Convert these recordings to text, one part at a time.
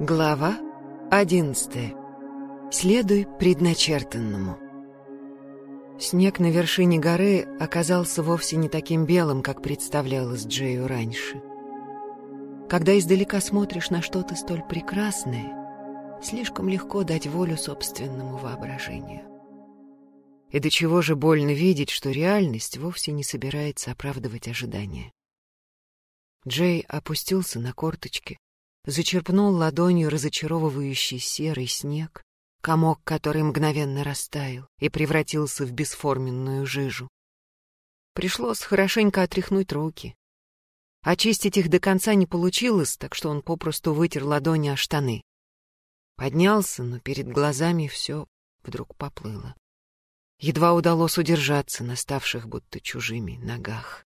Глава одиннадцатая. Следуй предначертанному. Снег на вершине горы оказался вовсе не таким белым, как представлялось Джею раньше. Когда издалека смотришь на что-то столь прекрасное, слишком легко дать волю собственному воображению. И до чего же больно видеть, что реальность вовсе не собирается оправдывать ожидания. Джей опустился на корточки, зачерпнул ладонью разочаровывающий серый снег, комок, который мгновенно растаял и превратился в бесформенную жижу. Пришлось хорошенько отряхнуть руки. Очистить их до конца не получилось, так что он попросту вытер ладони о штаны. Поднялся, но перед глазами все вдруг поплыло. Едва удалось удержаться на ставших будто чужими ногах.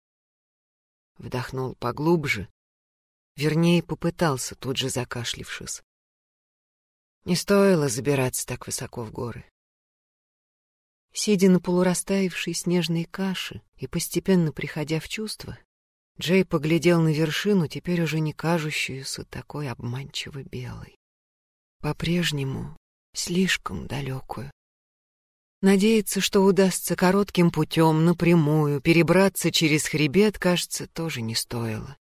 Вдохнул поглубже Вернее, попытался, тут же закашлившись. Не стоило забираться так высоко в горы. Сидя на полурастаявшей снежной каше и постепенно приходя в чувство, Джей поглядел на вершину, теперь уже не кажущуюся такой обманчиво белой. По-прежнему слишком далекую. Надеяться, что удастся коротким путем, напрямую, перебраться через хребет, кажется, тоже не стоило.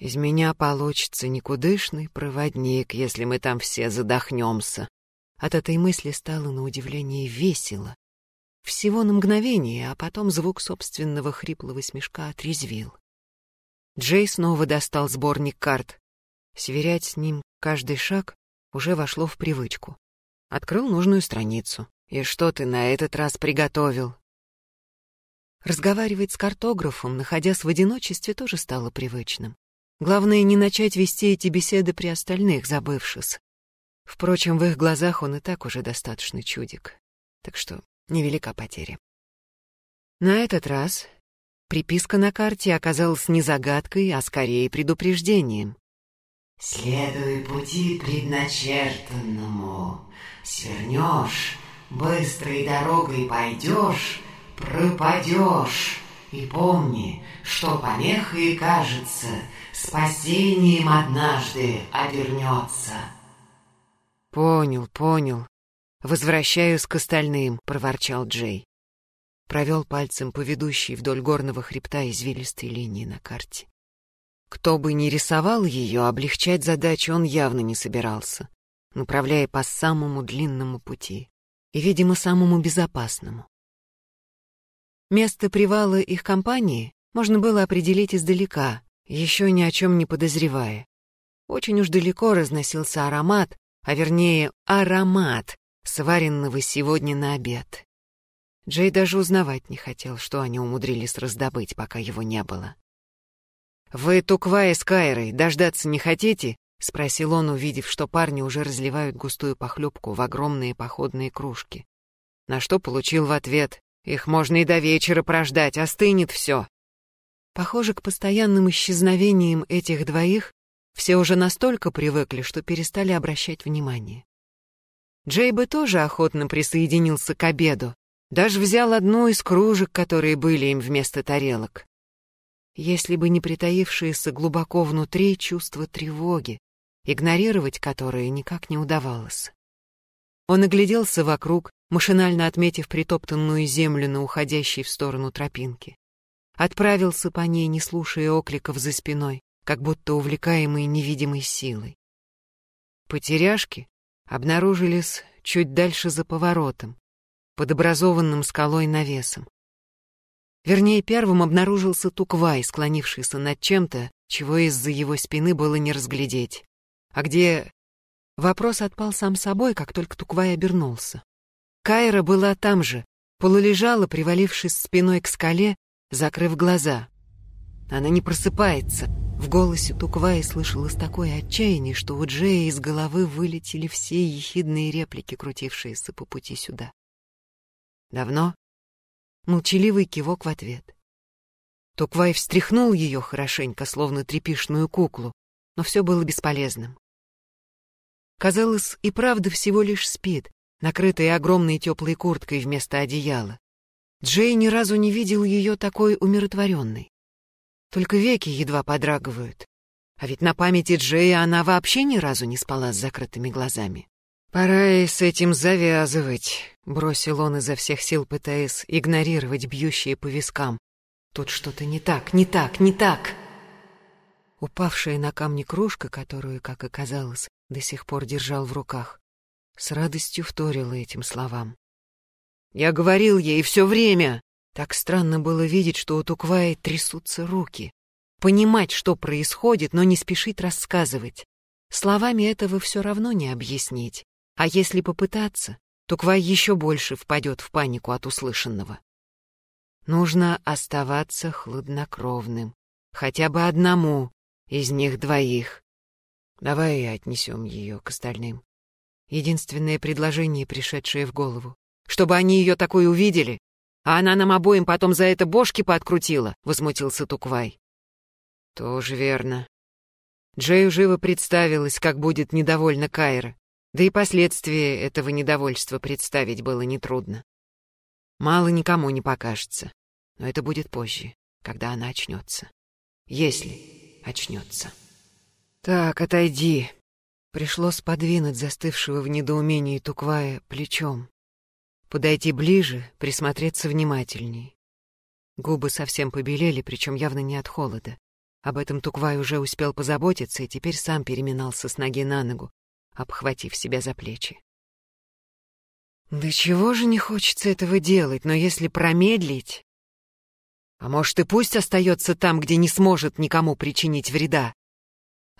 Из меня получится никудышный проводник, если мы там все задохнемся. От этой мысли стало на удивление весело. Всего на мгновение, а потом звук собственного хриплого смешка отрезвил. Джей снова достал сборник карт. Сверять с ним каждый шаг уже вошло в привычку. Открыл нужную страницу. «И что ты на этот раз приготовил?» Разговаривать с картографом, находясь в одиночестве, тоже стало привычным. Главное, не начать вести эти беседы при остальных, забывшись. Впрочем, в их глазах он и так уже достаточно чудик. Так что невелика потеря. На этот раз приписка на карте оказалась не загадкой, а скорее предупреждением. «Следуй пути предначертанному. Свернешь, быстрой дорогой пойдешь, пропадешь». И помни, что помехой кажется, спасением однажды обернется. Понял, понял. Возвращаюсь к остальным, проворчал Джей. Провел пальцем по ведущей вдоль горного хребта извилистой линии на карте. Кто бы ни рисовал ее, облегчать задачу он явно не собирался, направляя по самому длинному пути и, видимо, самому безопасному. Место привала их компании можно было определить издалека, еще ни о чем не подозревая. Очень уж далеко разносился аромат, а вернее аромат, сваренного сегодня на обед. Джей даже узнавать не хотел, что они умудрились раздобыть, пока его не было. «Вы Туквай с Кайрой дождаться не хотите?» — спросил он, увидев, что парни уже разливают густую похлебку в огромные походные кружки. На что получил в ответ их можно и до вечера прождать, остынет все. Похоже, к постоянным исчезновениям этих двоих все уже настолько привыкли, что перестали обращать внимание. Джей бы тоже охотно присоединился к обеду, даже взял одну из кружек, которые были им вместо тарелок. Если бы не притаившееся глубоко внутри чувство тревоги, игнорировать которое никак не удавалось. Он огляделся вокруг, машинально отметив притоптанную землю на уходящей в сторону тропинки. Отправился по ней, не слушая окликов за спиной, как будто увлекаемый невидимой силой. Потеряшки обнаружились чуть дальше за поворотом, под образованным скалой навесом. Вернее, первым обнаружился Туквай, склонившийся над чем-то, чего из-за его спины было не разглядеть. А где... Вопрос отпал сам собой, как только Туквай обернулся. Кайра была там же, полулежала, привалившись спиной к скале, закрыв глаза. Она не просыпается. В голосе Тукваи слышалось такое отчаяние, что у Джея из головы вылетели все ехидные реплики, крутившиеся по пути сюда. Давно? Молчаливый кивок в ответ. Туквай встряхнул ее хорошенько, словно тряпишную куклу, но все было бесполезным. Казалось, и правда всего лишь спит, накрытая огромной теплой курткой вместо одеяла. Джей ни разу не видел ее такой умиротворенной. Только веки едва подрагивают. А ведь на памяти Джея она вообще ни разу не спала с закрытыми глазами. «Пора и с этим завязывать», — бросил он изо всех сил, пытаясь игнорировать бьющие по вискам. «Тут что-то не так, не так, не так!» Упавшая на камни кружка, которую, как оказалось, до сих пор держал в руках, с радостью вторила этим словам. «Я говорил ей все время!» Так странно было видеть, что у Туквая трясутся руки. Понимать, что происходит, но не спешить рассказывать. Словами этого все равно не объяснить. А если попытаться, то Квай еще больше впадет в панику от услышанного. Нужно оставаться хладнокровным. Хотя бы одному из них двоих. Давай отнесем ее к остальным. Единственное предложение, пришедшее в голову. Чтобы они ее такой увидели, а она нам обоим потом за это бошки пооткрутила, — возмутился Туквай. Тоже верно. Джею живо представилось, как будет недовольна Кайра. Да и последствия этого недовольства представить было нетрудно. Мало никому не покажется, но это будет позже, когда она очнется. Если очнется. Так, отойди. Пришлось подвинуть застывшего в недоумении Туквая плечом. Подойти ближе, присмотреться внимательней. Губы совсем побелели, причем явно не от холода. Об этом Туквай уже успел позаботиться и теперь сам переминался с ноги на ногу, обхватив себя за плечи. Да чего же не хочется этого делать, но если промедлить... А может, и пусть остается там, где не сможет никому причинить вреда.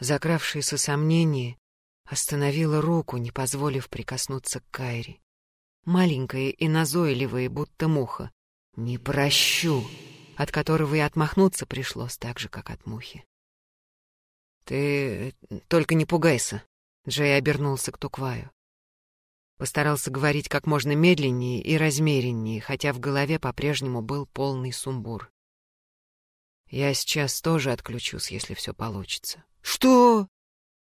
Закравшееся сомнение остановило руку, не позволив прикоснуться к Кайре. Маленькая и назойливая, будто муха. «Не прощу!» от которого и отмахнуться пришлось так же, как от мухи. «Ты только не пугайся», Джей обернулся к Тукваю. Постарался говорить как можно медленнее и размереннее, хотя в голове по-прежнему был полный сумбур. «Я сейчас тоже отключусь, если все получится». «Что?»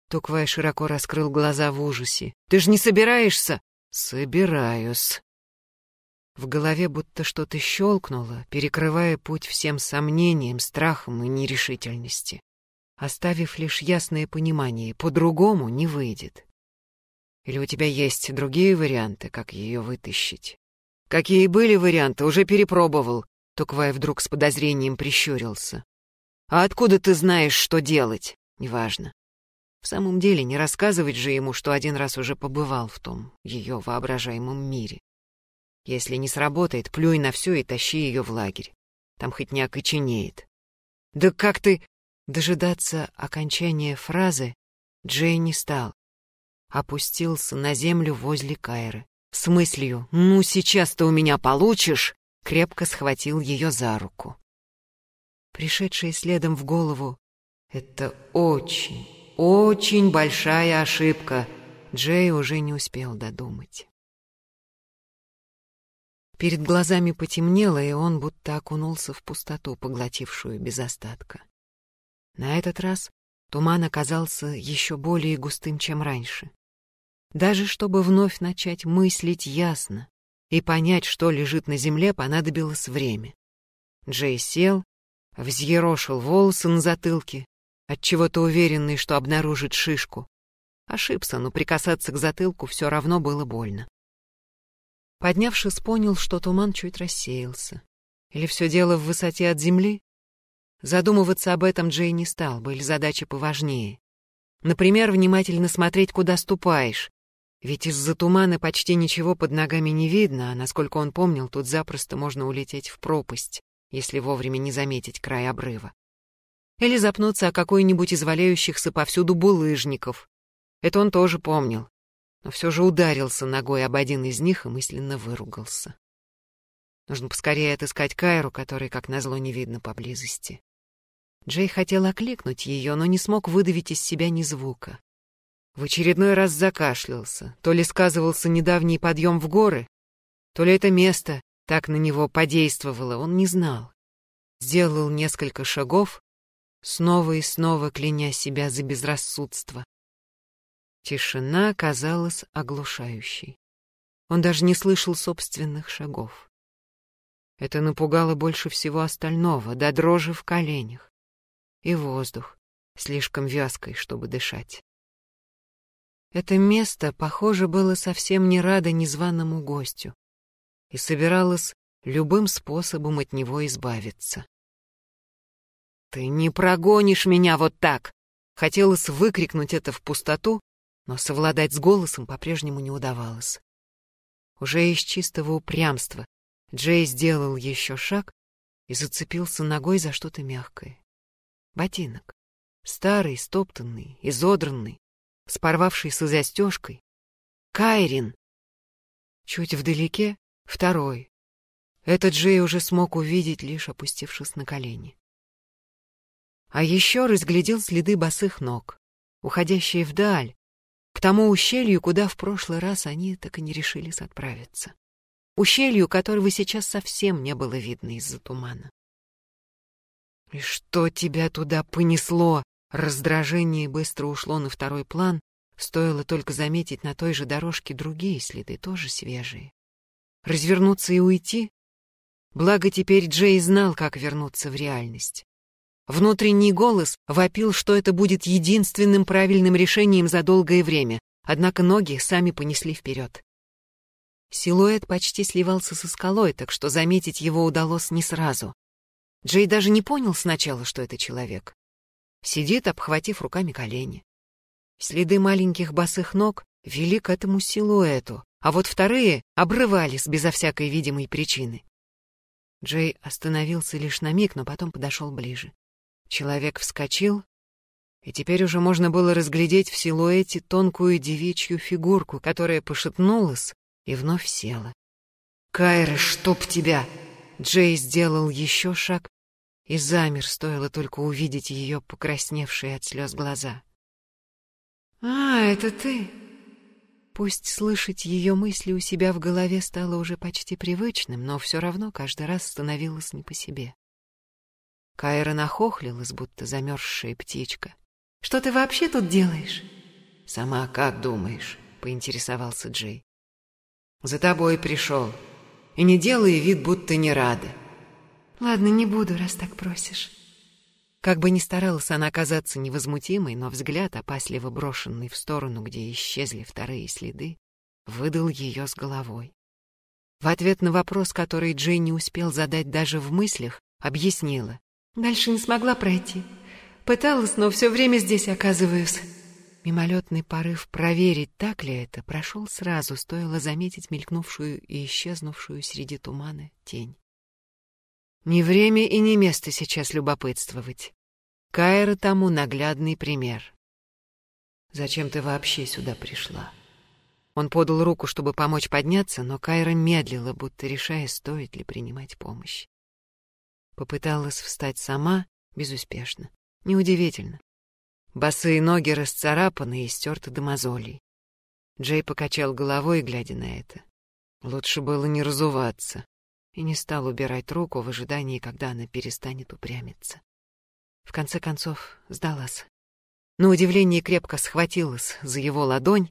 Туквай широко раскрыл глаза в ужасе. «Ты же не собираешься?» «Собираюсь». В голове будто что-то щелкнуло, перекрывая путь всем сомнениям, страхам и нерешительности оставив лишь ясное понимание, по-другому не выйдет. Или у тебя есть другие варианты, как ее вытащить? Какие были варианты, уже перепробовал. Туквай вдруг с подозрением прищурился. А откуда ты знаешь, что делать? Неважно. В самом деле, не рассказывать же ему, что один раз уже побывал в том ее воображаемом мире. Если не сработает, плюй на все и тащи ее в лагерь. Там хоть не окоченеет. Да как ты... Дожидаться окончания фразы Джей не стал. Опустился на землю возле Кайры. С мыслью «Ну, сейчас ты у меня получишь!» крепко схватил ее за руку. Пришедшая следом в голову «Это очень, очень большая ошибка!» Джей уже не успел додумать. Перед глазами потемнело, и он будто окунулся в пустоту, поглотившую без остатка. На этот раз туман оказался еще более густым, чем раньше. Даже чтобы вновь начать мыслить ясно и понять, что лежит на земле, понадобилось время. Джей сел, взъерошил волосы на затылке, отчего-то уверенный, что обнаружит шишку. Ошибся, но прикасаться к затылку все равно было больно. Поднявшись, понял, что туман чуть рассеялся. Или все дело в высоте от земли? Задумываться об этом Джей не стал, были задачи поважнее. Например, внимательно смотреть, куда ступаешь. Ведь из-за тумана почти ничего под ногами не видно, а, насколько он помнил, тут запросто можно улететь в пропасть, если вовремя не заметить край обрыва. Или запнуться о какой-нибудь из валяющихся повсюду булыжников. Это он тоже помнил, но все же ударился ногой об один из них и мысленно выругался. Нужно поскорее отыскать Кайру, которой, как назло, не видно поблизости. Джей хотел окликнуть ее, но не смог выдавить из себя ни звука. В очередной раз закашлялся. То ли сказывался недавний подъем в горы, то ли это место так на него подействовало, он не знал. Сделал несколько шагов, снова и снова кляня себя за безрассудство. Тишина казалась оглушающей. Он даже не слышал собственных шагов. Это напугало больше всего остального, до дрожи в коленях и воздух, слишком вязкой, чтобы дышать. Это место, похоже, было совсем не радо незваному гостю и собиралось любым способом от него избавиться. «Ты не прогонишь меня вот так!» Хотелось выкрикнуть это в пустоту, но совладать с голосом по-прежнему не удавалось. Уже из чистого упрямства Джей сделал еще шаг и зацепился ногой за что-то мягкое. Ботинок. Старый, стоптанный, изодранный, с порвавшейся застежкой. Кайрин. Чуть вдалеке — второй. Этот Джей уже смог увидеть, лишь опустившись на колени. А еще разглядел следы босых ног, уходящие вдаль, к тому ущелью, куда в прошлый раз они так и не решились отправиться. Ущелью, которого сейчас совсем не было видно из-за тумана. «И что тебя туда понесло?» Раздражение быстро ушло на второй план, стоило только заметить на той же дорожке другие следы, тоже свежие. Развернуться и уйти? Благо теперь Джей знал, как вернуться в реальность. Внутренний голос вопил, что это будет единственным правильным решением за долгое время, однако ноги сами понесли вперед. Силуэт почти сливался со скалой, так что заметить его удалось не сразу. Джей даже не понял сначала, что это человек. Сидит, обхватив руками колени. Следы маленьких босых ног вели к этому силуэту, а вот вторые обрывались безо всякой видимой причины. Джей остановился лишь на миг, но потом подошел ближе. Человек вскочил, и теперь уже можно было разглядеть в силуэте тонкую девичью фигурку, которая пошатнулась и вновь села. «Кайра, чтоб тебя!» Джей сделал еще шаг и замер, стоило только увидеть ее покрасневшие от слез глаза. «А, это ты!» Пусть слышать ее мысли у себя в голове стало уже почти привычным, но все равно каждый раз становилось не по себе. Кайра нахохлилась, будто замерзшая птичка. «Что ты вообще тут делаешь?» «Сама как думаешь?» — поинтересовался Джей. «За тобой пришел. И не делай вид, будто не рада». «Ладно, не буду, раз так просишь». Как бы ни старалась она казаться невозмутимой, но взгляд, опасливо брошенный в сторону, где исчезли вторые следы, выдал ее с головой. В ответ на вопрос, который Джей не успел задать даже в мыслях, объяснила. Дальше не смогла пройти. Пыталась, но все время здесь оказываюсь. Мимолетный порыв проверить, так ли это, прошел сразу, стоило заметить мелькнувшую и исчезнувшую среди тумана тень. Не время и не место сейчас любопытствовать. Кайра тому наглядный пример. «Зачем ты вообще сюда пришла?» Он подал руку, чтобы помочь подняться, но Кайра медлила, будто решая, стоит ли принимать помощь. Попыталась встать сама, безуспешно. Неудивительно. Босые ноги расцарапаны и стерты до мозолей. Джей покачал головой, глядя на это. Лучше было не разуваться. И не стал убирать руку в ожидании, когда она перестанет упрямиться. В конце концов, сдалась. На удивление крепко схватилась за его ладонь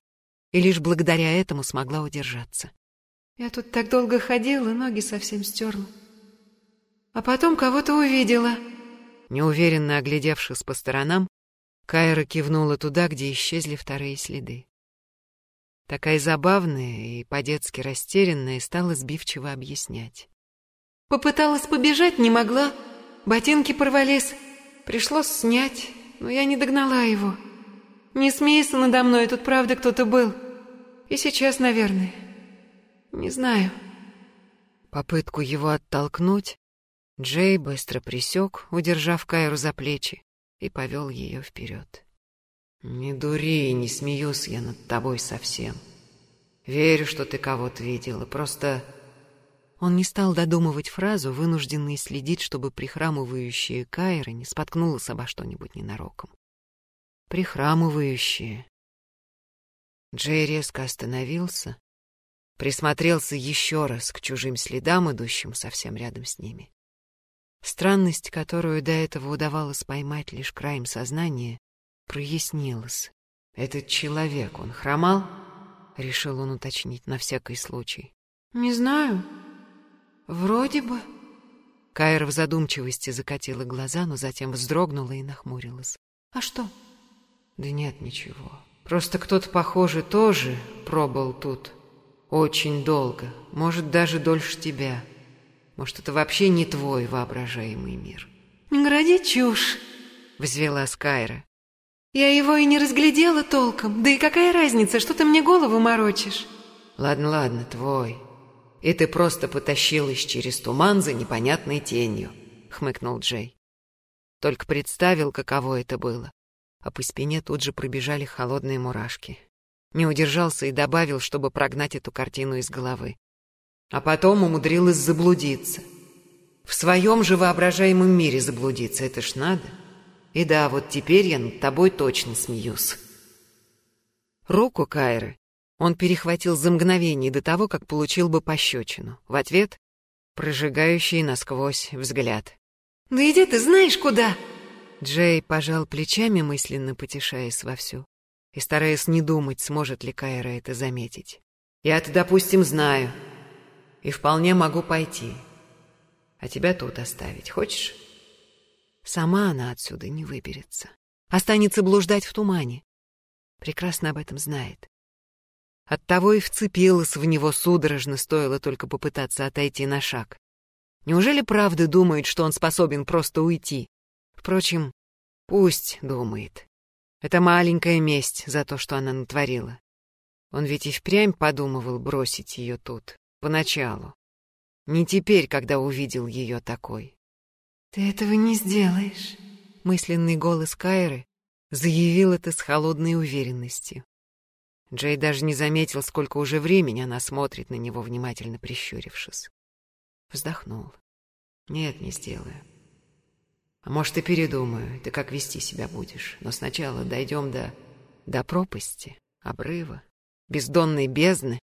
и лишь благодаря этому смогла удержаться. «Я тут так долго ходила, ноги совсем стерла. А потом кого-то увидела. Неуверенно оглядевшись по сторонам, Кайра кивнула туда, где исчезли вторые следы. Такая забавная и по-детски растерянная стала сбивчиво объяснять. Попыталась побежать, не могла. Ботинки порвались. Пришлось снять, но я не догнала его. Не смейся надо мной, тут правда кто-то был. И сейчас, наверное. Не знаю. Попытку его оттолкнуть Джей быстро присек, удержав Кайру за плечи, и повел ее вперед. «Не дури, не смеюсь я над тобой совсем. Верю, что ты кого-то видела, просто...» Он не стал додумывать фразу, вынужденный следить, чтобы прихрамывающая Кайра не споткнулась обо что-нибудь ненароком. Прихрамывающая. Джей резко остановился, присмотрелся еще раз к чужим следам, идущим совсем рядом с ними. Странность, которую до этого удавалось поймать лишь краем сознания, прояснилась. «Этот человек, он хромал?» — решил он уточнить на всякий случай. «Не знаю. Вроде бы...» Кайра в задумчивости закатила глаза, но затем вздрогнула и нахмурилась. А что? Да нет, ничего. Просто кто-то, похоже, тоже пробыл тут. Очень долго. Может, даже дольше тебя. Может, это вообще не твой воображаемый мир. Не городи чушь, взвела Скайра. Я его и не разглядела толком. Да и какая разница, что ты мне голову морочишь? Ладно, ладно, твой. И ты просто потащилась через туман за непонятной тенью, хмыкнул Джей. Только представил, каково это было. А по спине тут же пробежали холодные мурашки. Не удержался и добавил, чтобы прогнать эту картину из головы. А потом умудрилась заблудиться. В своем же воображаемом мире заблудиться, это ж надо. И да, вот теперь я над тобой точно смеюсь. Руку Кайры он перехватил за мгновение до того, как получил бы пощечину. В ответ — прожигающий насквозь взгляд. «Да иди ты знаешь куда!» Джей пожал плечами, мысленно потешаясь вовсю, и стараясь не думать, сможет ли Кайра это заметить. «Я-то, допустим, знаю, и вполне могу пойти. А тебя тут оставить хочешь?» Сама она отсюда не выберется. Останется блуждать в тумане. Прекрасно об этом знает. Оттого и вцепилась в него судорожно, стоило только попытаться отойти на шаг. Неужели правда думает, что он способен просто уйти? Впрочем, пусть думает. Это маленькая месть за то, что она натворила. Он ведь и впрямь подумывал бросить ее тут, поначалу. Не теперь, когда увидел ее такой. «Ты этого не сделаешь», — мысленный голос Кайры заявил это с холодной уверенностью. Джей даже не заметил, сколько уже времени она смотрит на него, внимательно прищурившись. Вздохнул. «Нет, не сделаю. А может, и передумаю, ты как вести себя будешь. Но сначала дойдем до... до пропасти, обрыва, бездонной бездны».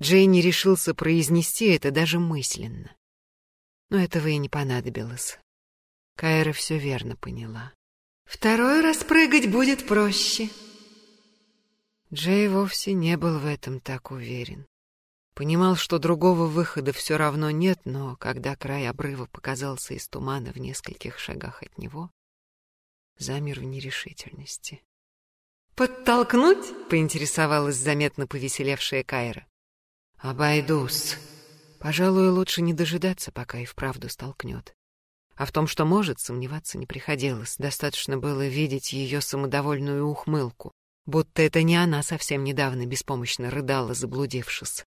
Джей не решился произнести это даже мысленно. Но этого и не понадобилось. Кайра все верно поняла. «Второй раз прыгать будет проще», Джей вовсе не был в этом так уверен. Понимал, что другого выхода все равно нет, но когда край обрыва показался из тумана в нескольких шагах от него, замер в нерешительности. «Подтолкнуть?» — поинтересовалась заметно повеселевшая Кайра. «Обойдусь. Пожалуй, лучше не дожидаться, пока и вправду столкнет. А в том, что может, сомневаться не приходилось. Достаточно было видеть ее самодовольную ухмылку будто это не она совсем недавно беспомощно рыдала, заблудившись.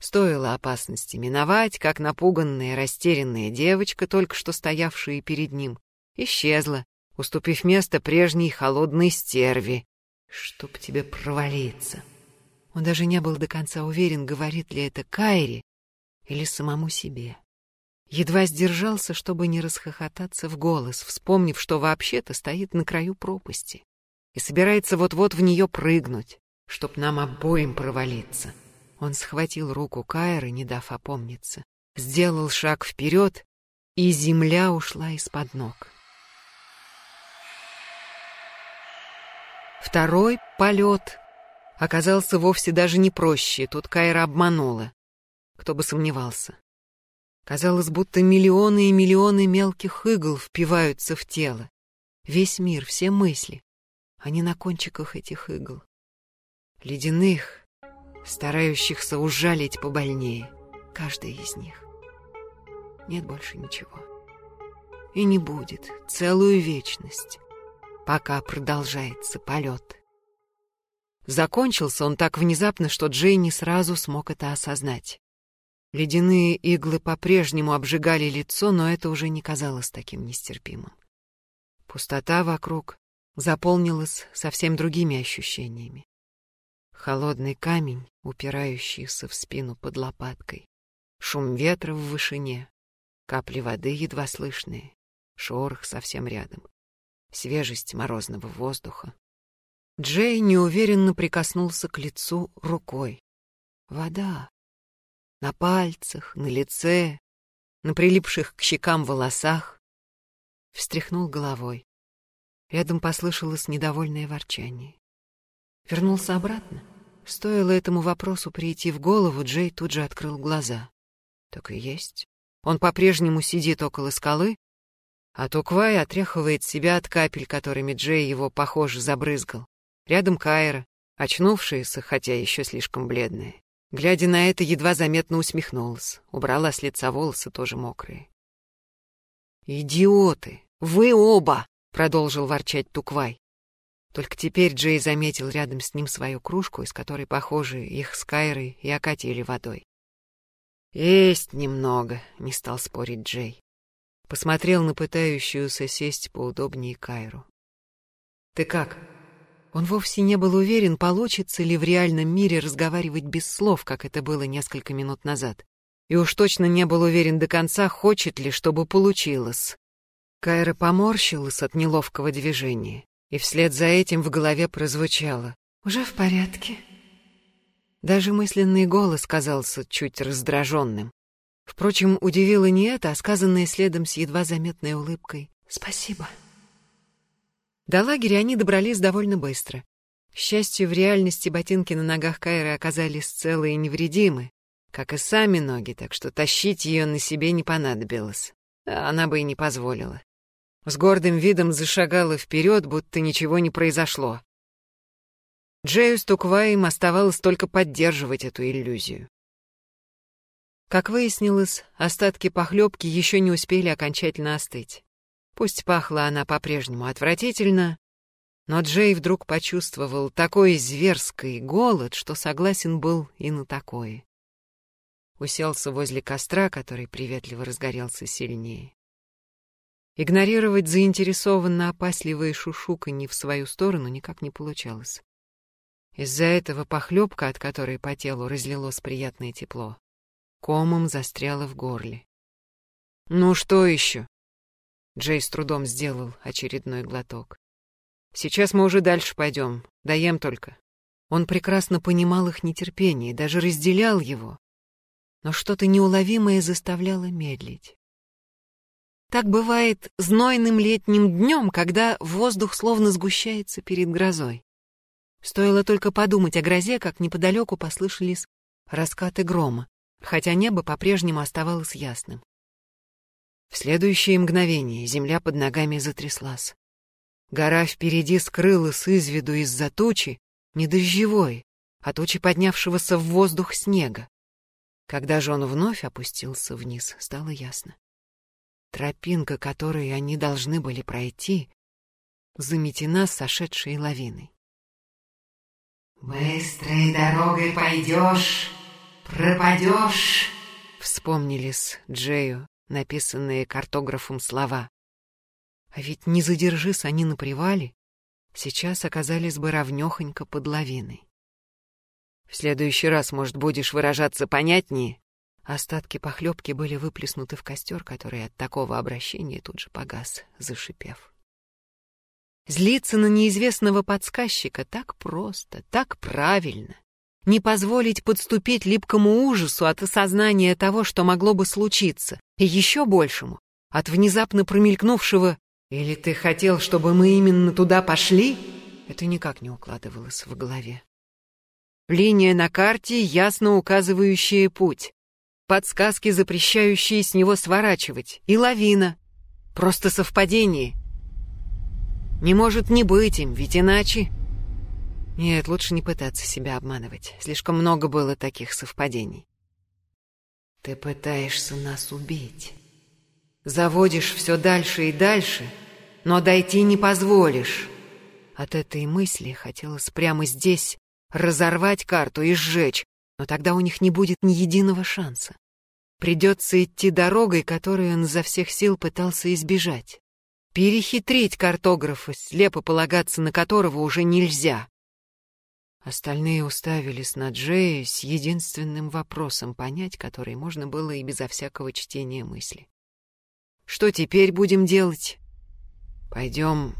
Стоило опасности миновать, как напуганная, растерянная девочка, только что стоявшая перед ним, исчезла, уступив место прежней холодной стерви. Чтоб тебе провалиться. Он даже не был до конца уверен, говорит ли это Кайре или самому себе. Едва сдержался, чтобы не расхохотаться в голос, вспомнив, что вообще-то стоит на краю пропасти и собирается вот-вот в нее прыгнуть, чтоб нам обоим провалиться. Он схватил руку Кайры, не дав опомниться, сделал шаг вперед, и земля ушла из-под ног. Второй полет оказался вовсе даже не проще, тут Кайра обманула. Кто бы сомневался. Казалось, будто миллионы и миллионы мелких игл впиваются в тело. Весь мир, все мысли, они на кончиках этих игл. Ледяных, старающихся ужалить побольнее, каждая из них. Нет больше ничего. И не будет целую вечность, пока продолжается полет. Закончился он так внезапно, что Джей не сразу смог это осознать. Ледяные иглы по-прежнему обжигали лицо, но это уже не казалось таким нестерпимым. Пустота вокруг заполнилось совсем другими ощущениями. Холодный камень, упирающийся в спину под лопаткой, шум ветра в вышине, капли воды едва слышные, шорох совсем рядом, свежесть морозного воздуха. Джей неуверенно прикоснулся к лицу рукой. Вода. На пальцах, на лице, на прилипших к щекам волосах. Встряхнул головой. Рядом послышалось недовольное ворчание. Вернулся обратно. Стоило этому вопросу прийти в голову, Джей тут же открыл глаза. Так и есть. Он по-прежнему сидит около скалы, А Туквай отряхивает себя от капель, которыми Джей его, похоже, забрызгал. Рядом Кайра, очнувшаяся, хотя еще слишком бледная. Глядя на это, едва заметно усмехнулась, убрала с лица волосы, тоже мокрые. «Идиоты! Вы оба!» — продолжил ворчать Туквай. Только теперь Джей заметил рядом с ним свою кружку, из которой, похоже, их с Кайрой и окатили водой. «Есть немного», — не стал спорить Джей. Посмотрел на пытающуюся сесть поудобнее Кайру. «Ты как?» Он вовсе не был уверен, получится ли в реальном мире разговаривать без слов, как это было несколько минут назад. И уж точно не был уверен до конца, хочет ли, чтобы получилось. Кайра поморщилась от неловкого движения, и вслед за этим в голове прозвучало «Уже в порядке». Даже мысленный голос казался чуть раздраженным. Впрочем, удивило не это, а сказанное следом с едва заметной улыбкой «Спасибо». До лагеря они добрались довольно быстро. К счастью, в реальности ботинки на ногах Кайры оказались целы и невредимы, как и сами ноги, так что тащить ее на себе не понадобилось. Она бы и не позволила. С гордым видом зашагала вперед, будто ничего не произошло. Джею с Тукваем оставалось только поддерживать эту иллюзию. Как выяснилось, остатки похлебки еще не успели окончательно остыть. Пусть пахла она по-прежнему отвратительно, но Джей вдруг почувствовал такой зверский голод, что согласен был и на такое. Уселся возле костра, который приветливо разгорелся сильнее. Игнорировать заинтересованно опасливые шушуканье в свою сторону никак не получалось. Из-за этого похлебка, от которой по телу разлилось приятное тепло, комом застряла в горле. «Ну что еще?» Джей с трудом сделал очередной глоток. «Сейчас мы уже дальше пойдем, доем только». Он прекрасно понимал их нетерпение, даже разделял его, но что-то неуловимое заставляло медлить. Так бывает знойным летним днем, когда воздух словно сгущается перед грозой. Стоило только подумать о грозе, как неподалеку послышались раскаты грома хотя небо по-прежнему оставалось ясным. В следующее мгновение земля под ногами затряслась. Гора впереди скрылась из виду из-за тучи, не дождевой, а тучи поднявшегося в воздух снега. Когда же он вновь опустился вниз, стало ясно. Тропинка, которой они должны были пройти, заметена сошедшей лавиной. «Быстрой дорогой пойдешь, пропадешь!» Вспомнились Джею написанные картографом слова. А ведь не задержись они на привале, сейчас оказались бы равнёхонько под лавиной. В следующий раз, может, будешь выражаться понятнее? Остатки похлебки были выплеснуты в костер, который от такого обращения тут же погас, зашипев. Злиться на неизвестного подсказчика так просто, так правильно не позволить подступить липкому ужасу от осознания того, что могло бы случиться, и еще большему, от внезапно промелькнувшего «Или ты хотел, чтобы мы именно туда пошли?» Это никак не укладывалось в голове. Линия на карте, ясно указывающая путь. Подсказки, запрещающие с него сворачивать. И лавина. Просто совпадение. Не может не быть им, ведь иначе... Нет, лучше не пытаться себя обманывать. Слишком много было таких совпадений. Ты пытаешься нас убить. Заводишь все дальше и дальше, но дойти не позволишь. От этой мысли хотелось прямо здесь разорвать карту и сжечь, но тогда у них не будет ни единого шанса. Придется идти дорогой, которую он изо всех сил пытался избежать. Перехитрить картографа, слепо полагаться на которого уже нельзя. Остальные уставились на Джея с единственным вопросом, понять который можно было и безо всякого чтения мысли. «Что теперь будем делать?» «Пойдем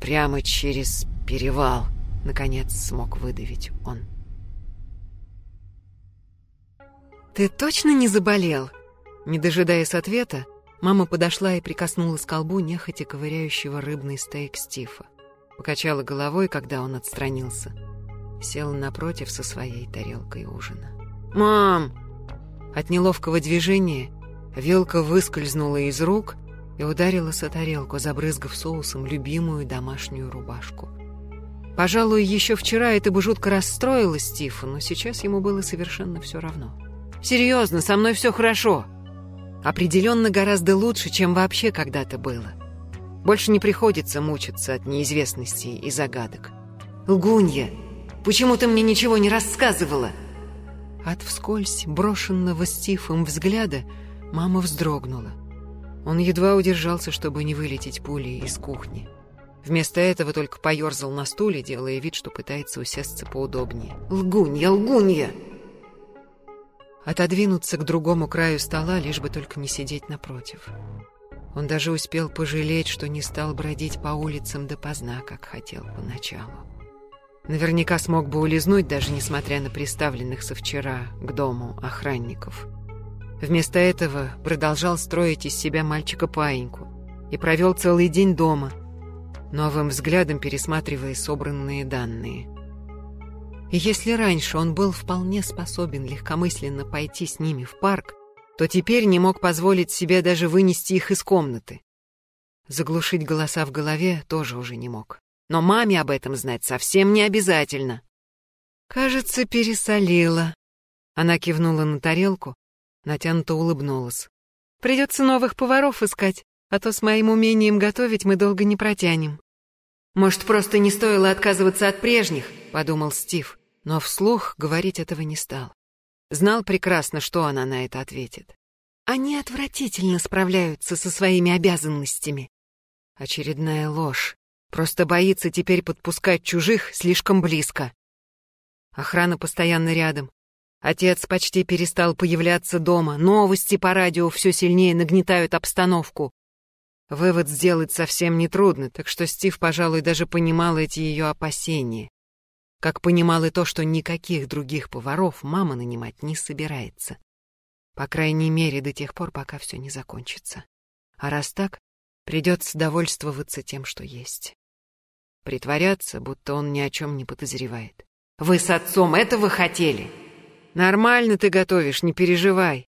прямо через перевал», — наконец смог выдавить он. «Ты точно не заболел?» Не дожидаясь ответа, мама подошла и прикоснулась к колбу нехотя ковыряющего рыбный стейк Стифа. Покачала головой, когда он отстранился — сел напротив со своей тарелкой ужина. «Мам!» От неловкого движения вилка выскользнула из рук, и ударилась о тарелку, забрызгав соусом любимую домашнюю рубашку. Пожалуй, еще вчера это бы жутко расстроило Стива, но сейчас ему было совершенно все равно. «Серьезно, со мной все хорошо. Определенно гораздо лучше, чем вообще когда-то было. Больше не приходится мучиться от неизвестностей и загадок. «Лгунья, почему ты мне ничего не рассказывала?» От вскользь брошенного Стифом взгляда мама вздрогнула. Он едва удержался, чтобы не вылететь пулей из кухни. Вместо этого только поерзал на стуле, делая вид, что пытается усесться поудобнее. «Лгунья, лгунья!» Отодвинуться к другому краю стола, лишь бы только не сидеть напротив. Он даже успел пожалеть, что не стал бродить по улицам допоздна, как хотел поначалу. Наверняка смог бы улизнуть, даже несмотря на приставленных со вчера к дому охранников. Вместо этого продолжал строить из себя мальчика-паиньку и провел целый день дома — новым взглядом пересматривая собранные данные. И если раньше он был вполне способен легкомысленно пойти с ними в парк, то теперь не мог позволить себе даже вынести их из комнаты. Заглушить голоса в голове тоже уже не мог. Но маме об этом знать совсем не обязательно. «Кажется, пересолила». Она кивнула на тарелку, натянуто улыбнулась. «Придется новых поваров искать а то с моим умением готовить мы долго не протянем». «Может, просто не стоило отказываться от прежних?» — подумал Стив, но вслух говорить этого не стал. Знал прекрасно, что она на это ответит. «Они отвратительно справляются со своими обязанностями». Очередная ложь. Просто боится теперь подпускать чужих слишком близко. Охрана постоянно рядом. Отец почти перестал появляться дома. Новости по радио все сильнее нагнетают обстановку. Вывод сделать совсем нетрудно, так что Стив, пожалуй, даже понимал эти ее опасения. Как понимал и то, что никаких других поваров мама нанимать не собирается. По крайней мере, до тех пор, пока все не закончится. А раз так, придется довольствоваться тем, что есть. Притворяться, будто он ни о чем не подозревает. «Вы с отцом этого хотели?» «Нормально ты готовишь, не переживай».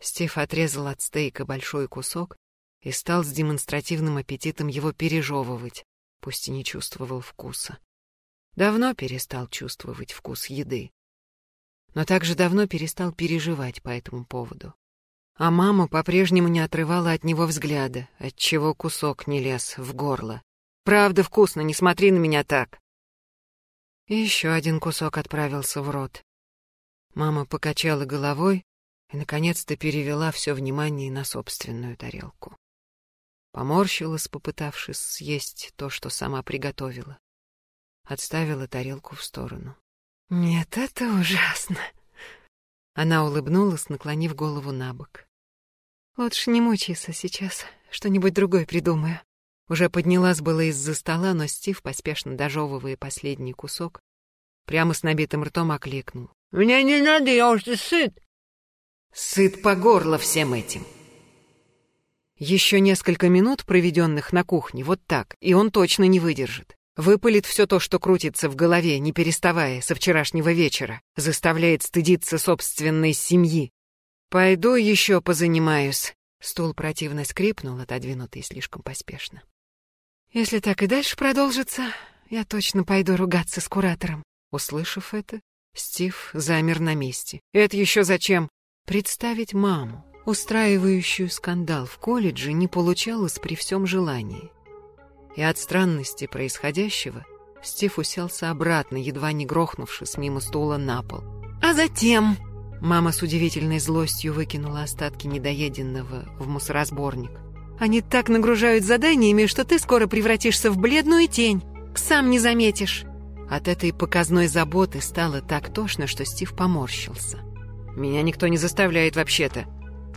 Стив отрезал от стейка большой кусок и стал с демонстративным аппетитом его пережевывать, пусть и не чувствовал вкуса. Давно перестал чувствовать вкус еды, но также давно перестал переживать по этому поводу. А мама по-прежнему не отрывала от него взгляда, отчего кусок не лез в горло. «Правда вкусно, не смотри на меня так!» Еще один кусок отправился в рот. Мама покачала головой и, наконец-то, перевела все внимание на собственную тарелку. Поморщилась, попытавшись съесть то, что сама приготовила. Отставила тарелку в сторону. «Нет, это ужасно!» Она улыбнулась, наклонив голову на бок. «Лучше не мучайся сейчас, что-нибудь другое придумаю». Уже поднялась была из-за стола, но Стив, поспешно дожевывая последний кусок, прямо с набитым ртом окликнул. «Мне не надо, я уже сыт!» «Сыт по горло всем этим!» Еще несколько минут, проведенных на кухне, вот так, и он точно не выдержит. Выпалит все то, что крутится в голове, не переставая, со вчерашнего вечера, заставляет стыдиться собственной семьи. «Пойду еще позанимаюсь». Стул противно скрипнул, отодвинутый слишком поспешно. «Если так и дальше продолжится, я точно пойду ругаться с куратором». Услышав это, Стив замер на месте. «Это еще зачем?» «Представить маму, устраивающую скандал в колледже, не получалось при всем желании. И от странности происходящего Стив уселся обратно, едва не грохнувшись мимо стула на пол. «А затем...» Мама с удивительной злостью выкинула остатки недоеденного в мусоросборник. «Они так нагружают заданиями, что ты скоро превратишься в бледную тень. Сам не заметишь». От этой показной заботы стало так тошно, что Стив поморщился. «Меня никто не заставляет вообще-то»,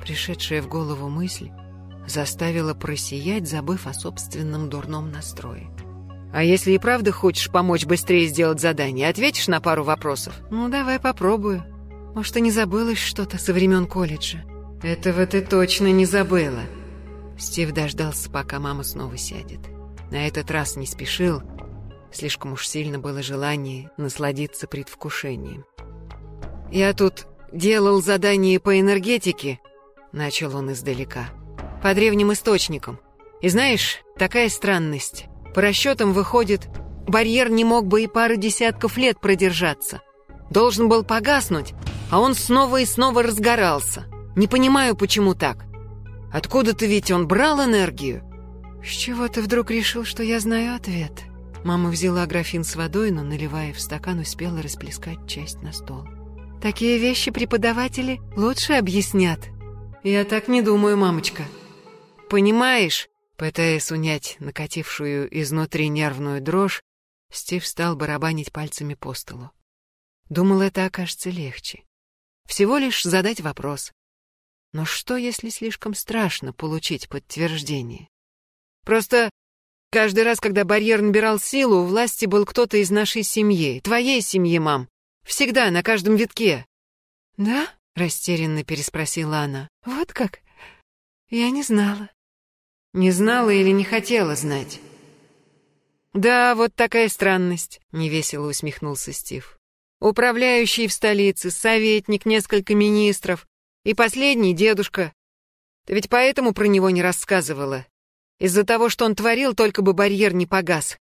Пришедшая в голову мысль заставила просиять, забыв о собственном дурном настрое. «А если и правда хочешь помочь быстрее сделать задание, ответишь на пару вопросов?» «Ну, давай попробую. Может, и не забылось что-то со времен колледжа?» «Этого ты точно не забыла». Стив дождался, пока мама снова сядет. На этот раз не спешил. Слишком уж сильно было желание насладиться предвкушением. «Я тут делал задание по энергетике», — начал он издалека. по древним источникам. И знаешь, такая странность. По расчетам выходит, барьер не мог бы и пары десятков лет продержаться. Должен был погаснуть, а он снова и снова разгорался. Не понимаю, почему так. Откуда-то ведь он брал энергию. С чего ты вдруг решил, что я знаю ответ? Мама взяла графин с водой, но, наливая в стакан, успела расплескать часть на стол. Такие вещи преподаватели лучше объяснят. Я так не думаю, мамочка. Понимаешь, пытаясь унять накатившую изнутри нервную дрожь, Стив стал барабанить пальцами по столу. Думал, это окажется легче. Всего лишь задать вопрос. Но что, если слишком страшно получить подтверждение? Просто каждый раз, когда барьер набирал силу, у власти был кто-то из нашей семьи, твоей семьи, мам. Всегда, на каждом витке. «Да?» — растерянно переспросила она. «Вот как? Я не знала». «Не знала или не хотела знать?» «Да, вот такая странность», — невесело усмехнулся Стив. «Управляющий в столице, советник, несколько министров и последний дедушка. Ты ведь поэтому про него не рассказывала? Из-за того, что он творил, только бы барьер не погас».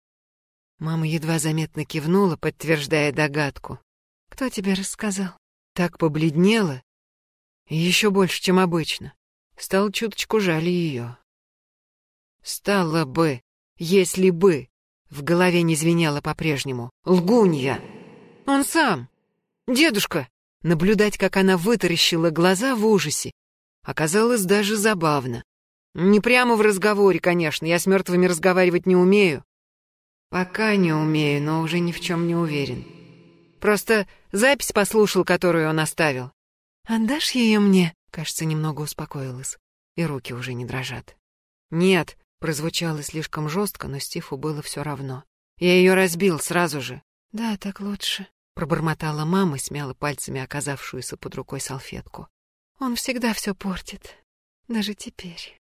Мама едва заметно кивнула, подтверждая догадку. Кто тебе рассказал? Так побледнела. Еще больше, чем обычно. Стал чуточку жаль ее. Стало бы, если бы. В голове не звенело по-прежнему. Лгунья. Он сам. Дедушка. Наблюдать, как она вытаращила глаза в ужасе, оказалось даже забавно. Не прямо в разговоре, конечно, я с мертвыми разговаривать не умею. Пока не умею, но уже ни в чем не уверен. Просто запись послушал, которую он оставил. «Отдашь ее мне?» Кажется, немного успокоилась, и руки уже не дрожат. «Нет», — прозвучало слишком жестко, но Стифу было все равно. «Я ее разбил сразу же». «Да, так лучше», — пробормотала мама, смяла пальцами оказавшуюся под рукой салфетку. «Он всегда все портит, даже теперь».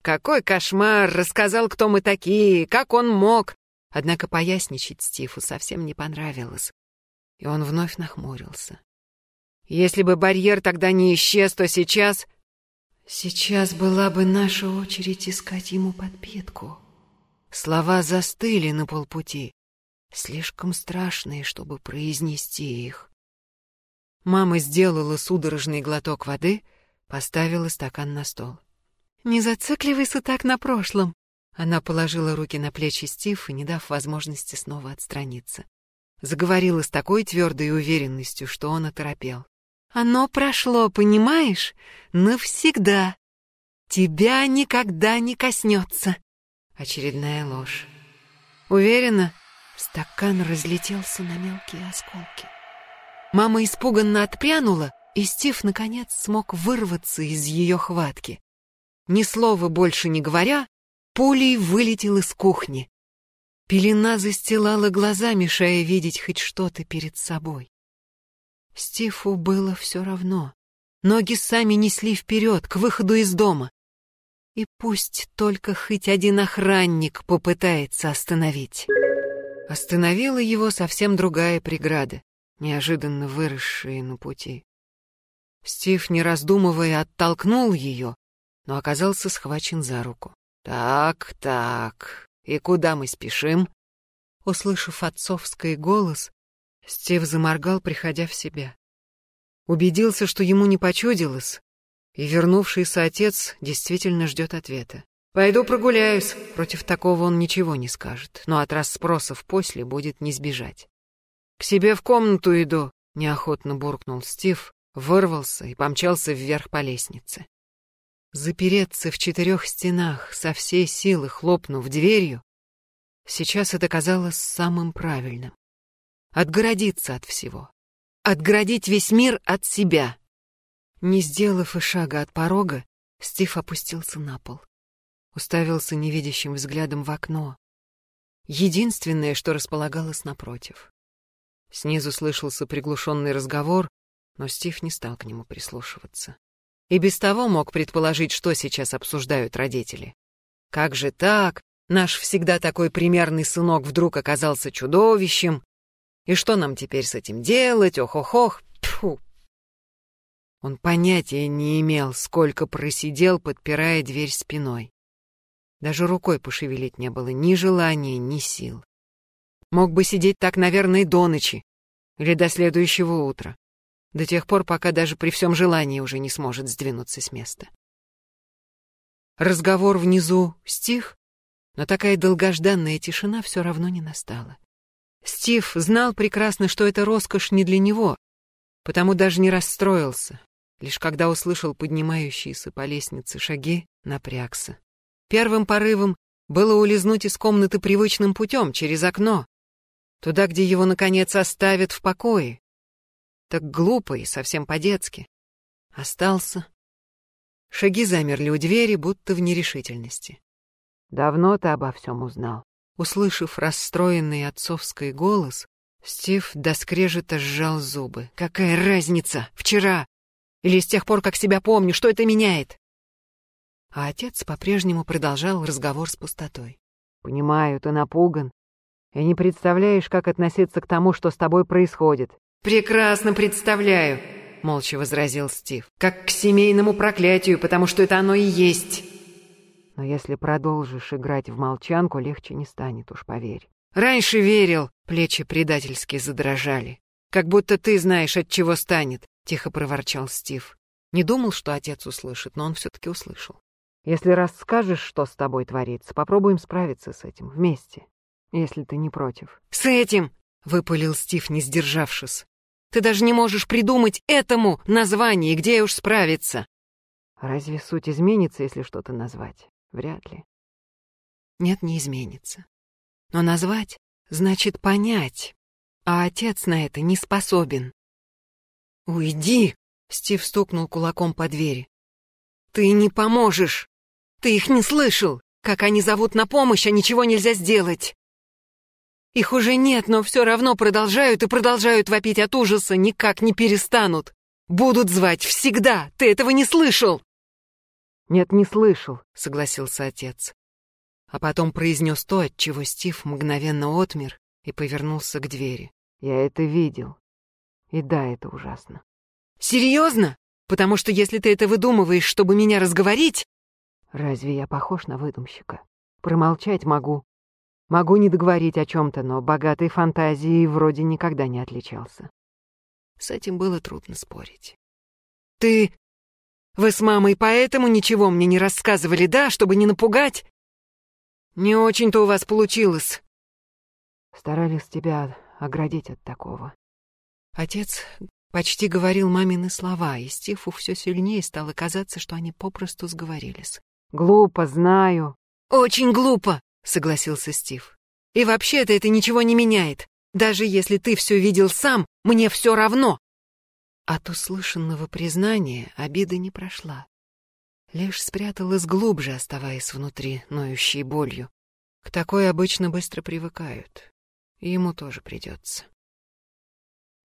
«Какой кошмар! Рассказал, кто мы такие, как он мог!» Однако поясничать Стифу совсем не понравилось и он вновь нахмурился. «Если бы барьер тогда не исчез, то сейчас...» «Сейчас была бы наша очередь искать ему подпитку». Слова застыли на полпути, слишком страшные, чтобы произнести их. Мама сделала судорожный глоток воды, поставила стакан на стол. «Не зацикливайся так на прошлом!» Она положила руки на плечи Стив и, не дав возможности снова отстраниться заговорила с такой твердой уверенностью, что он оторопел. «Оно прошло, понимаешь? Навсегда. Тебя никогда не коснется». Очередная ложь. Уверена, стакан разлетелся на мелкие осколки. Мама испуганно отпрянула, и Стив, наконец, смог вырваться из ее хватки. Ни слова больше не говоря, пулей вылетел из кухни. Пелена застилала глаза, мешая видеть хоть что-то перед собой. Стифу было все равно. Ноги сами несли вперед, к выходу из дома. И пусть только хоть один охранник попытается остановить. Остановила его совсем другая преграда, неожиданно выросшая на пути. Стив, не раздумывая, оттолкнул ее, но оказался схвачен за руку. «Так, так, «И куда мы спешим?» Услышав отцовский голос, Стив заморгал, приходя в себя. Убедился, что ему не почудилось, и вернувшийся отец действительно ждет ответа. «Пойду прогуляюсь». Против такого он ничего не скажет, но от расспросов после будет не сбежать. «К себе в комнату иду», — неохотно буркнул Стив, вырвался и помчался вверх по лестнице. Запереться в четырех стенах, со всей силы хлопнув дверью, сейчас это казалось самым правильным. Отгородиться от всего. Отгородить весь мир от себя. Не сделав и шага от порога, Стив опустился на пол. Уставился невидящим взглядом в окно. Единственное, что располагалось напротив. Снизу слышался приглушенный разговор, но Стив не стал к нему прислушиваться. И без того мог предположить, что сейчас обсуждают родители. Как же так? Наш всегда такой примерный сынок вдруг оказался чудовищем. И что нам теперь с этим делать? Ох-ох-ох. Тьфу. Он понятия не имел, сколько просидел, подпирая дверь спиной. Даже рукой пошевелить не было ни желания, ни сил. Мог бы сидеть так, наверное, до ночи или до следующего утра, до тех пор, пока даже при всем желании уже не сможет сдвинуться с места. Разговор внизу стих, но такая долгожданная тишина все равно не настала. Стив знал прекрасно, что это роскошь не для него, потому даже не расстроился, лишь когда услышал поднимающиеся по лестнице шаги, напрягся. Первым порывом было улизнуть из комнаты привычным путем, через окно, туда, где его, наконец, оставят в покое. Так глупо и совсем по-детски. Остался. Шаги замерли у двери, будто в нерешительности. «Давно ты обо всем узнал?» Услышав расстроенный отцовский голос, Стив до скрежета сжал зубы. «Какая разница? Вчера! Или с тех пор, как себя помню, что это меняет?» А отец по-прежнему продолжал разговор с пустотой. «Понимаю, ты напуган. И не представляешь, как относиться к тому, что с тобой происходит». «Прекрасно представляю», — молча возразил Стив. «Как к семейному проклятию, потому что это оно и есть». «Но если продолжишь играть в молчанку, легче не станет, уж поверь». «Раньше верил», — плечи предательски задрожали. «Как будто ты знаешь, от чего станет», — тихо проворчал Стив. Не думал, что отец услышит, но он все-таки услышал. «Если расскажешь, что с тобой творится, попробуем справиться с этим вместе, если ты не против». «С этим!» — выпалил Стив, не сдержавшись. «Ты даже не можешь придумать этому название, где уж справиться». «Разве суть изменится, если что-то назвать? Вряд ли». «Нет, не изменится. Но назвать значит понять, а отец на это не способен. «Уйди!» — Стив стукнул кулаком по двери. «Ты не поможешь! Ты их не слышал! Как они зовут на помощь, а ничего нельзя сделать!» Их уже нет, но все равно продолжают и продолжают вопить от ужаса, никак не перестанут. Будут звать всегда, ты этого не слышал!» «Нет, не слышал», — согласился отец а потом произнес то, от чего Стив мгновенно отмер и повернулся к двери. «Я это видел. И да, это ужасно». «Серьезно? Потому что если ты это выдумываешь, чтобы меня разговорить...» «Разве я похож на выдумщика? Промолчать могу. Могу не договорить о чем-то, но богатой фантазией вроде никогда не отличался». С этим было трудно спорить. «Ты... Вы с мамой поэтому ничего мне не рассказывали, да, чтобы не напугать?» «Не очень-то у вас получилось». Старались тебя оградить от такого. Отец почти говорил мамины слова, и Стиву все сильнее стало казаться, что они попросту сговорились. «Глупо, знаю». «Очень глупо», — согласился Стив. «И вообще-то это ничего не меняет. Даже если ты все видел сам, мне все равно». От услышанного признания обида не прошла лишь спряталась глубже, оставаясь внутри, ноющей болью. К такой обычно быстро привыкают. И ему тоже придется.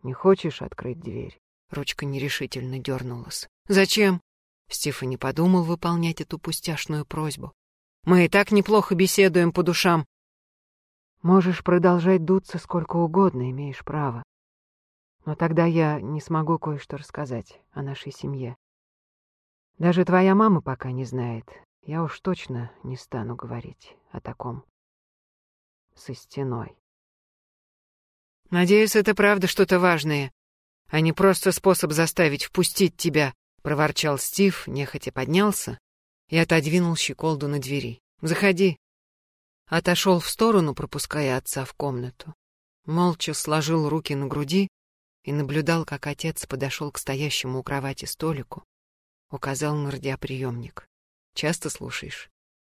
«Не хочешь открыть дверь?» Ручка нерешительно дернулась. «Зачем?» Стив не подумал выполнять эту пустяшную просьбу. «Мы и так неплохо беседуем по душам». «Можешь продолжать дуться сколько угодно, имеешь право. Но тогда я не смогу кое-что рассказать о нашей семье. Даже твоя мама пока не знает. Я уж точно не стану говорить о таком. Со стеной. Надеюсь, это правда что-то важное, а не просто способ заставить впустить тебя, проворчал Стив, нехотя поднялся и отодвинул щеколду на двери. Заходи. Отошел в сторону, пропуская отца в комнату. Молча сложил руки на груди и наблюдал, как отец подошел к стоящему у кровати столику, указал на радиоприемник. Часто слушаешь?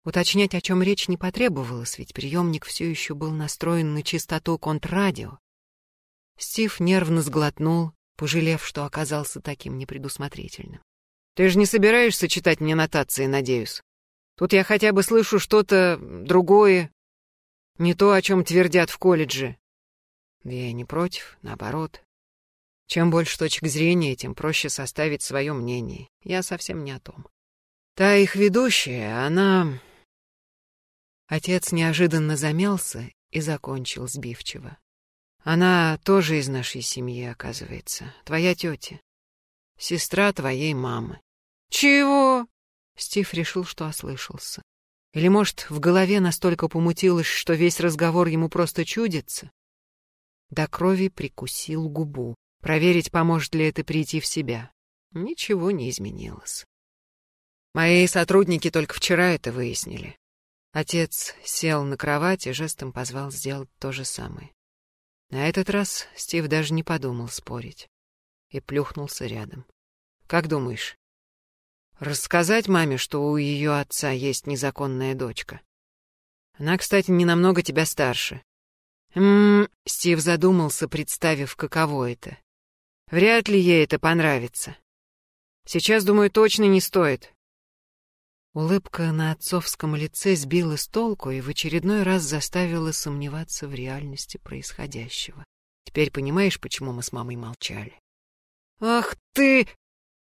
Уточнять, о чем речь, не потребовалось, ведь приемник все еще был настроен на частоту контррадио. Стив нервно сглотнул, пожалев, что оказался таким непредусмотрительным. «Ты же не собираешься читать мне нотации, надеюсь? Тут я хотя бы слышу что-то другое, не то, о чем твердят в колледже». Да я не против, наоборот. Чем больше точек зрения, тем проще составить свое мнение. Я совсем не о том. Та их ведущая, она... Отец неожиданно замялся и закончил сбивчиво. Она тоже из нашей семьи, оказывается. Твоя тетя. Сестра твоей мамы. Чего? Стив решил, что ослышался. Или, может, в голове настолько помутилось, что весь разговор ему просто чудится? До крови прикусил губу. Проверить, поможет ли это прийти в себя. Ничего не изменилось. Мои сотрудники только вчера это выяснили. Отец сел на кровать и жестом позвал сделать то же самое. На этот раз Стив даже не подумал спорить и плюхнулся рядом. «Как думаешь, рассказать маме, что у ее отца есть незаконная дочка? Она, кстати, не намного тебя старше». «Ммм...» — Стив задумался, представив, каково это. «Вряд ли ей это понравится. Сейчас, думаю, точно не стоит. Улыбка на отцовском лице сбила с толку и в очередной раз заставила сомневаться в реальности происходящего. Теперь понимаешь, почему мы с мамой молчали? «Ах ты!»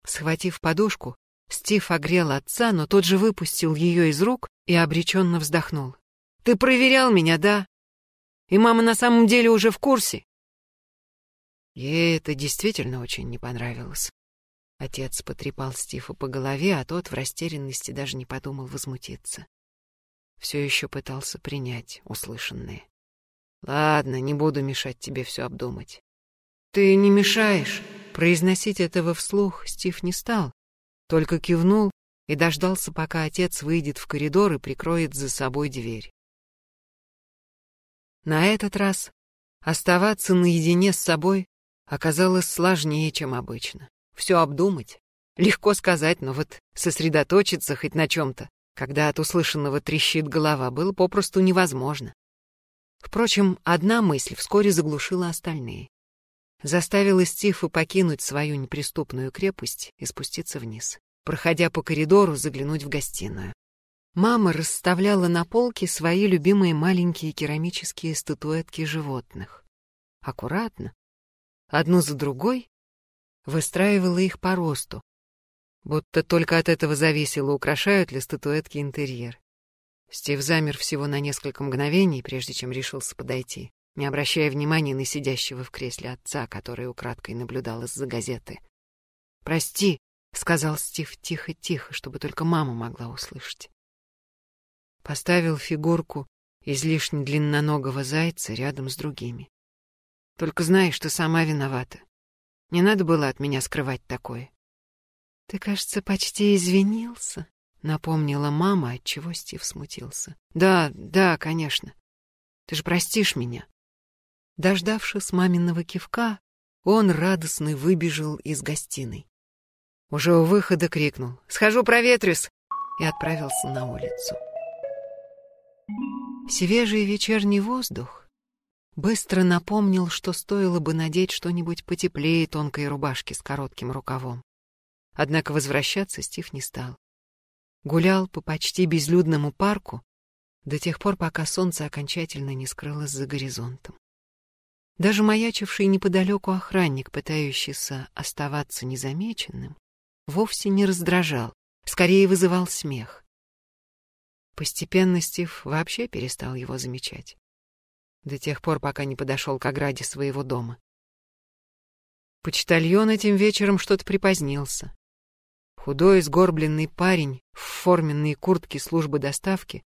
Схватив подушку, Стив огрел отца, но тот же выпустил ее из рук и обреченно вздохнул. «Ты проверял меня, да? И мама на самом деле уже в курсе?» Ей это действительно очень не понравилось. Отец потрепал Стива по голове, а тот в растерянности даже не подумал возмутиться. Все еще пытался принять услышанное. «Ладно, не буду мешать тебе все обдумать». «Ты не мешаешь?» Произносить этого вслух Стив не стал, только кивнул и дождался, пока отец выйдет в коридор и прикроет за собой дверь. На этот раз оставаться наедине с собой оказалось сложнее, чем обычно все обдумать. Легко сказать, но вот сосредоточиться хоть на чем-то, когда от услышанного трещит голова, было попросту невозможно. Впрочем, одна мысль вскоре заглушила остальные. Заставила Стифа покинуть свою неприступную крепость и спуститься вниз. Проходя по коридору, заглянуть в гостиную. Мама расставляла на полке свои любимые маленькие керамические статуэтки животных. Аккуратно, одну за другой, выстраивала их по росту, будто только от этого зависело, украшают ли статуэтки интерьер. Стив замер всего на несколько мгновений, прежде чем решился подойти, не обращая внимания на сидящего в кресле отца, который украдкой наблюдал из-за газеты. «Прости», — сказал Стив тихо-тихо, чтобы только мама могла услышать. Поставил фигурку излишне длинноногого зайца рядом с другими. «Только знай, что сама виновата. Не надо было от меня скрывать такое. Ты, кажется, почти извинился, напомнила мама, от чего Стив смутился. Да, да, конечно. Ты же простишь меня. Дождавшись маминого кивка, он радостно выбежал из гостиной. Уже у выхода крикнул «Схожу проветрюсь!» и отправился на улицу. Свежий вечерний воздух Быстро напомнил, что стоило бы надеть что-нибудь потеплее тонкой рубашки с коротким рукавом. Однако возвращаться Стив не стал. Гулял по почти безлюдному парку до тех пор, пока солнце окончательно не скрылось за горизонтом. Даже маячивший неподалеку охранник, пытающийся оставаться незамеченным, вовсе не раздражал, скорее вызывал смех. Постепенно Стив вообще перестал его замечать до тех пор, пока не подошел к ограде своего дома. Почтальон этим вечером что-то припозднился. Худой, сгорбленный парень в форменной куртке службы доставки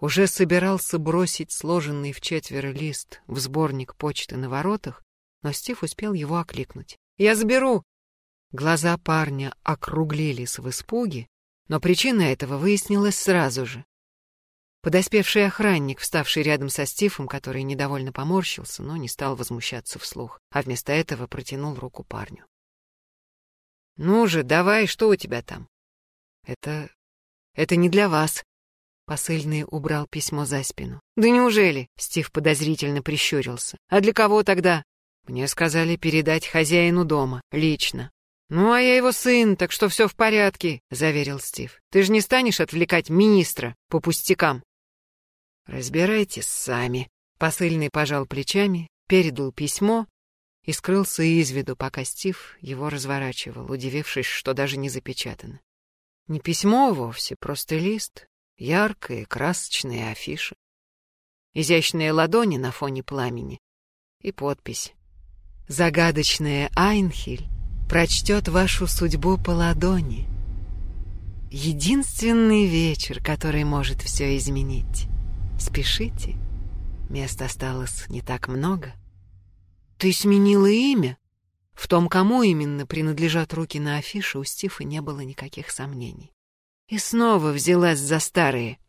уже собирался бросить сложенный в четверо лист в сборник почты на воротах, но Стив успел его окликнуть. «Я заберу!» Глаза парня округлились в испуге, но причина этого выяснилась сразу же. Подоспевший охранник, вставший рядом со Стивом, который недовольно поморщился, но не стал возмущаться вслух, а вместо этого протянул руку парню. «Ну же, давай, что у тебя там?» «Это... это не для вас». Посыльный убрал письмо за спину. «Да неужели?» — Стив подозрительно прищурился. «А для кого тогда?» «Мне сказали передать хозяину дома, лично». «Ну, а я его сын, так что все в порядке», — заверил Стив. «Ты же не станешь отвлекать министра по пустякам?» «Разбирайтесь сами». Посыльный пожал плечами, передал письмо и скрылся из виду, пока Стив его разворачивал, удивившись, что даже не запечатано. Не письмо вовсе, просто лист, яркая, красочная афиша. Изящные ладони на фоне пламени и подпись. Загадочная Айнхиль прочтет вашу судьбу по ладони. Единственный вечер, который может все изменить. Спешите, мест осталось не так много. Ты сменила имя? В том, кому именно принадлежат руки на афише, у Стифа не было никаких сомнений. И снова взялась за старые.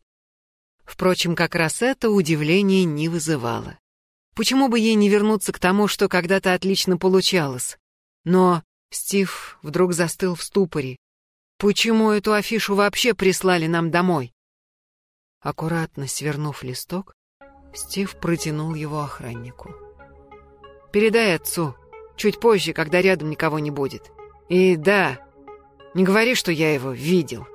Впрочем, как раз это удивление не вызывало. Почему бы ей не вернуться к тому, что когда-то отлично получалось? Но Стив вдруг застыл в ступоре. Почему эту афишу вообще прислали нам домой? Аккуратно свернув листок, Стив протянул его охраннику. «Передай отцу, чуть позже, когда рядом никого не будет. И да, не говори, что я его видел».